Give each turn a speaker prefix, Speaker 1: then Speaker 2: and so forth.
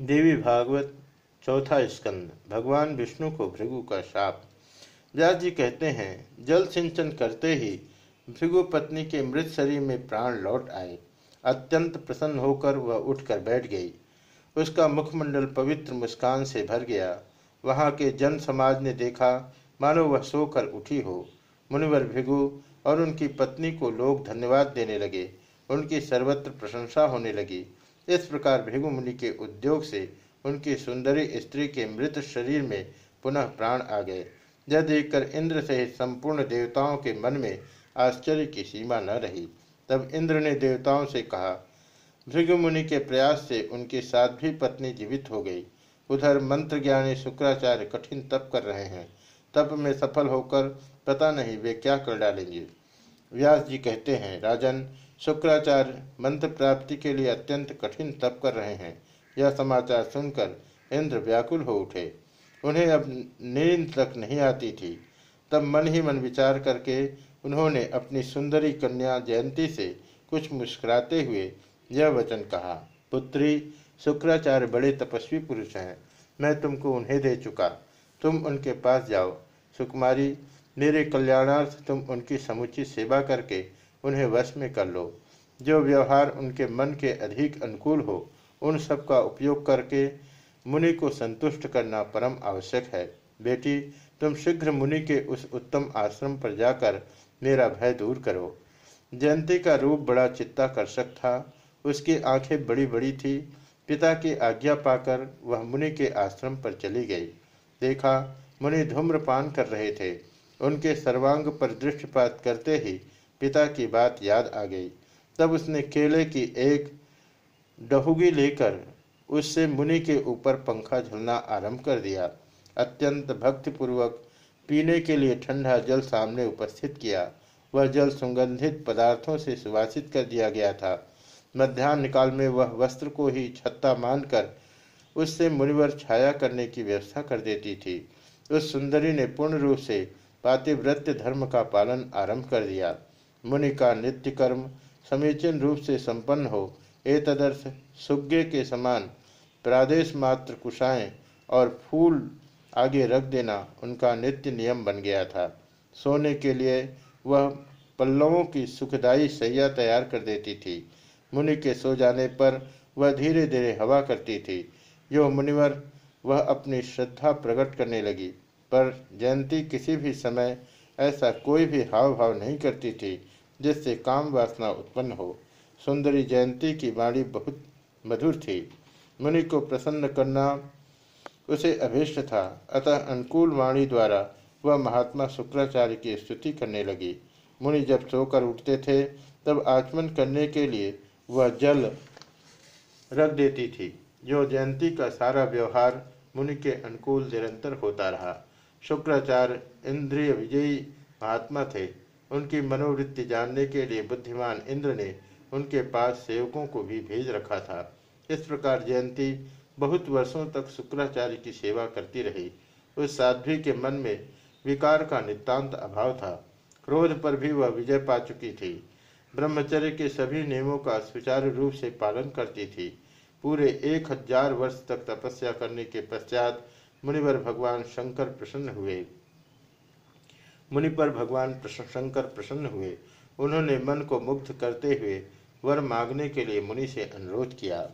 Speaker 1: देवी भागवत, चौथा स्कंद। भगवान विष्णु को भृगु का शाप। व्यास जी कहते हैं, जल सिंचन करते ही भृगु पत्नी के मृत शरीर में प्राण लौट आए। अत्यंत प्रसन्न होकर वह उठकर बैठ गई। उसका मुखमंडल पवित्र मुस्कान से भर गया। वहाँ के जन समाज ने देखा, मानो वह सोकर उठी हो। मुनिवर भृगु और उनकी पत्नी को लोग धन्यवाद देने लगे। उनकी सर्वत्र प्रशंसा होने लगी। इस प्रकार भृगु मुनि के उद्योग से उनकी सुंदरी स्त्री के मृत शरीर में पुनः प्राण आ गए। यह देखकर इंद्र सहित संपूर्ण देवताओं के मन में आश्चर्य की सीमा न रही। तब इंद्र ने देवताओं से कहा भृगु मुनि के प्रयास से उनकी साध्वी पत्नी जीवित हो गई। उधर मंत्र ज्ञानी शुक्राचार्य कठिन तप कर रहे हैं। तप में सफल होकर पता नहीं वे क्या कर डालेंगे। व्यास जी कहते हैं, राजन शुक्राचार्य मंत्र प्राप्ति के लिए अत्यंत कठिन तप कर रहे हैं। यह समाचार सुनकर इंद्र व्याकुल हो उठे। उन्हें अब नींद तक नहीं आती थी। तब मन ही मन विचार करके उन्होंने अपनी सुंदरी कन्या जयंती से कुछ मुस्कुराते हुए यह वचन कहा, पुत्री, शुक्राचार्य बड़े तपस्वी पुरुष हैं। मैं तुमको उन्हें दे चुका। तुम उनके पास जाओ। सुकुमारी, मेरे कल्याणार्थ तुम उनकी समुचित सेवा करके उन्हें वश में कर लो। जो व्यवहार उनके मन के अधिक अनुकूल हो, उन सब का उपयोग करके मुनि को संतुष्ट करना परम आवश्यक है। बेटी, तुम शीघ्र मुनि के उस उत्तम आश्रम पर जाकर मेरा भय दूर करो। जयंती का रूप बड़ा चित्ताकर्षक था। उसकी आँखें बड़ी बड़ी थी। पिता की आज्ञा पाकर वह मुनि के आश्रम पर चली गई। देखा, मुनि धूम्रपान कर रहे थे। उनके सर्वांग पर दृष्टिपात करते ही पिता की बात याद आ गई। तब उसने केले की एक डहुगी लेकर उससे मुनि के ऊपर पंखा झुलना आरंभ कर दिया। अत्यंत भक्तिपूर्वक पीने के लिए ठंडा जल सामने उपस्थित किया। वह जल सुगंधित पदार्थों से सुवासित कर दिया गया था। मध्यान्ह काल में वह वस्त्र को ही छत्ता मानकर उससे मुनिवर छाया करने की व्यवस्था कर देती थी। उस सुंदरी ने पूर्ण रूप से पातिव्रत्य धर्म का पालन आरंभ कर दिया। मुनि का नित्य कर्म समीचीन रूप से संपन्न हो, एतदर्थ सुग्गे के समान प्रादेश मात्र कुशाएँ और फूल आगे रख देना उनका नित्य नियम बन गया था। सोने के लिए वह पल्लवों की सुखदायी सैया तैयार कर देती थी। मुनि के सो जाने पर वह धीरे धीरे हवा करती थी। यो मुनिवर वह अपनी श्रद्धा प्रकट करने लगी, पर जयंती किसी भी समय ऐसा कोई भी हाव भाव नहीं करती थी। जिससे काम वासना उत्पन्न हो। सुंदरी जयंती की वाणी बहुत मधुर थी। मुनि को प्रसन्न करना उसे अभीष्ट था। अतः अनुकूल वाणी द्वारा वह महात्मा शुक्राचार्य की स्तुति करने लगी। मुनि जब सोकर उठते थे, तब आचमन करने के लिए वह जल रख देती थी। जो जयंती का सारा व्यवहार मुनि के अनुकूल निरंतर होता रहा। शुक्राचार्य इंद्रिय विजयी महात्मा थे। उनकी मनोवृत्ति जानने के लिए बुद्धिमान इंद्र ने उनके पास सेवकों को भी भेज रखा था। इस प्रकार जयंती बहुत वर्षों तक शुक्राचार्य की सेवा करती रही। उस साध्वी के मन में विकार का नितांत अभाव था। क्रोध पर भी वह विजय पा चुकी थी। ब्रह्मचर्य के सभी नियमों का सुचारू रूप से पालन करती थी। पूरे एक हज़ार वर्ष तक तपस्या करने के पश्चात मुनिवर भगवान शंकर प्रसन्न हुए। मुनि पर भगवान शंकर प्रसन्न हुए। उन्होंने मन को मुग्ध करते हुए वर मांगने के लिए मुनि से अनुरोध किया।